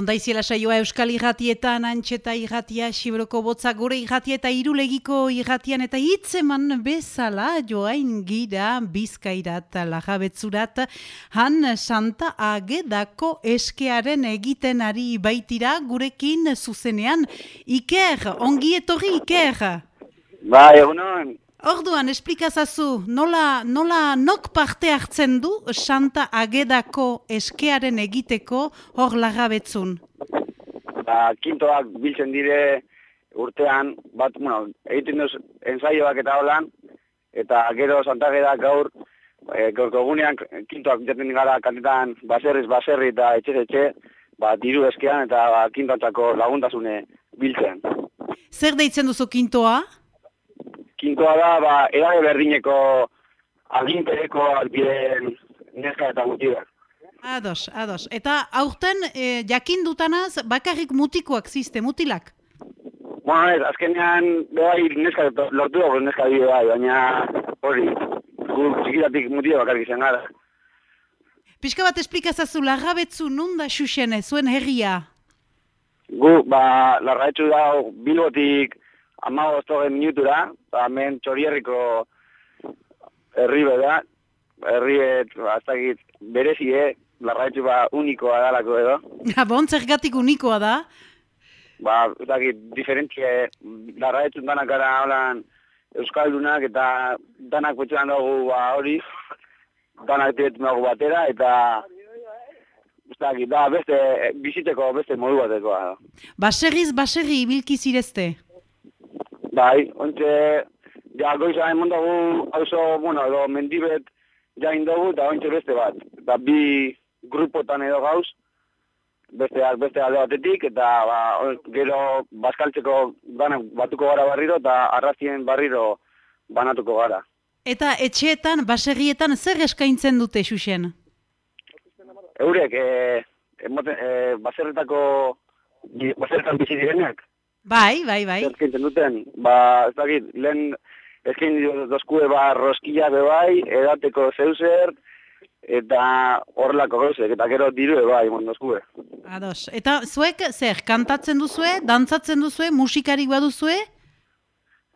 Onda iziela saioa Euskal Irratietan, antxeta irratia, Sibroko botza gure irratia eta irulegiko irratian eta hitzeman bezala joain gira bizkairat lajabetzurat han Santa Agedako eskearen egiten ari baitira gurekin zuzenean. Iker, ongi etorri Iker? Ba, egunon. Orduan, esplikazazu, nola, nola nok parte hartzen du Santa Agedako eskearen egiteko hor lagabetzun? Ba, kintoak biltzen dire urtean, bat, bueno, egiten duz ensaioak eta holan, eta gero Santa Ageda gaur, e, gaurko egunean kintoak biltzen gara kantetan baserriz baserri eta etxe etxe, ba, diru eskean eta ba, kintoatzako laguntasune biltzen. Zer deitzen duzu kintoa? Kinkoa da, ba, edade berdineko aginpereko albiden neska eta mutibak. Ados, ados. Eta aurten e, jakin dutanaz bakarrik mutikoak ziste, mutilak? Bueno, ez, azkenean behai neska lortu dugu neska bide bai, baina hori, gu txikitatik mutio bakarrik izan gara. Piska bat esplikazazu larrabetzu nunda xuxene, zuen herria? Gu, ba, larraetzu da, bilbotik ama oztogen minutura, ba, hemen txorierriko herri beda, herri et, ba, azagit, berezie, larraetxu ba, unikoa dalako edo. Ja, bon, zergatik unikoa da? Ba, azagit, diferentzia, larraetxun danak gara holan Euskaldunak eta danak betxean dugu ba, hori, danak diretu dugu batera, eta Zaki, da, beste, biziteko beste modu batekoa. Baserriz, baserri ibilki zirezte? Bai, ontxe, ja, goiza emon dugu, hauzo, bueno, edo mendibet jain dugu, eta ontxe beste bat. Eta bi grupotan edo gauz, beste, beste alde batetik, eta ba, gero bazkaltzeko banak batuko gara barriro, eta arrazien barriro banatuko gara. Eta etxeetan, baserrietan, zer eskaintzen dute, Xuxen? Eurek, e, emoten, e, baserretako, baserretan bizi direnak, Bai, bai, bai. Eskintzen duten, ba, ez dakit, lehen eskin dozkue ba roskilla be bai, edateko zeuzer, eta horrelako gauzek, eta gero diru bai, mon dozkue. Ados, eta zuek, zer, kantatzen duzue, dantzatzen duzue, musikarik baduzue?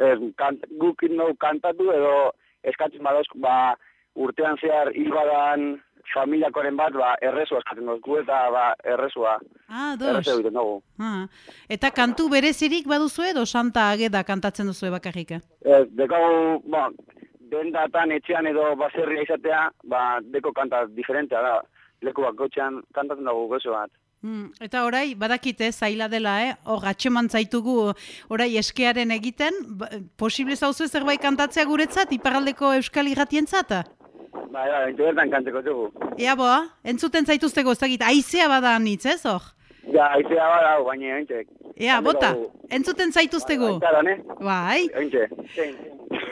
Ez, kant, guk kantatu edo eskatzen badozk, ba, urtean zehar hil badan familiakoren bat, ba, errezua eskatzen dut, eta ba, errezua. Ah, dos. Ah. Eta kantu berezirik baduzu edo Santa Ageda kantatzen duzu bakarrik? Ez, deko, ba, dendatan etxean edo baserria izatea, ba, deko kanta diferentea da. Leku bakotxean kantatzen dugu gozo bat. Hmm, eta orai, badakite, zaila dela, eh? Hor, atxeman zaitugu orai eskearen egiten, ba, posible zauzu zerbait kantatzea guretzat, iparaldeko euskal irratien zata? Ba, ja, bertan kanteko zugu. Ea boa, entzuten zaituztego, ez dakit, aizea bada nitz, ez hor? Ja, aizea bada, baina entzek. Ea, bota, entzuten zaituztego. Ba, ne? Bai. Entxe.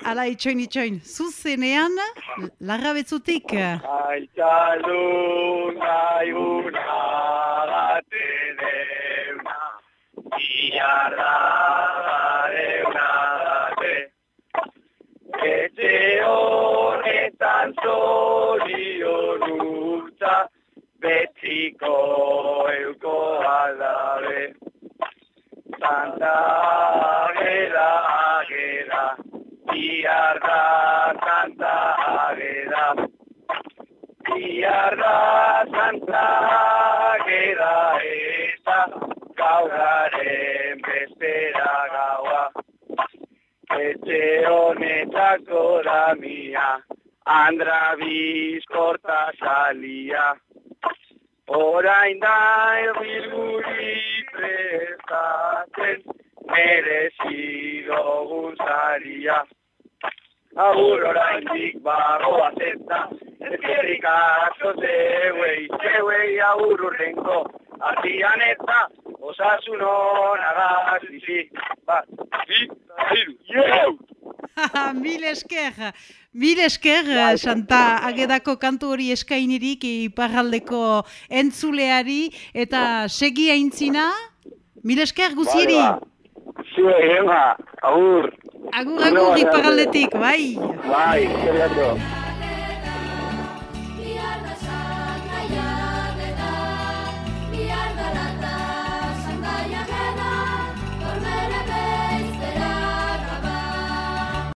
Ala, itxoin, itxoin. Zuzenean, larra betzutik. Aitxalun gaiuna gate deuna, iarra betiko euko aldabe. Santa Ageda, Ageda, Iarda, Santa Ageda. Iarda, Santa Ageda, eta gauraren bestera gaua. Etxe honetako da mia, Andra bizkorta salia. Orain da erbilguri prestatzen, merezido gunzaria. Agur orain dik barroa zeta, ezkerrik asko zeuei, zeuei agur urrenko, artian eta osasun honagaz, bizi, bat, bi, hiru, yeu! Mil esker, mil esker, Santa Agedako kantu hori eskainirik iparraldeko entzuleari eta segi aintzina, mil esker guzieri. Zue, ema, agur. Agur, agur, iparraldetik, bai. Bai, zergato.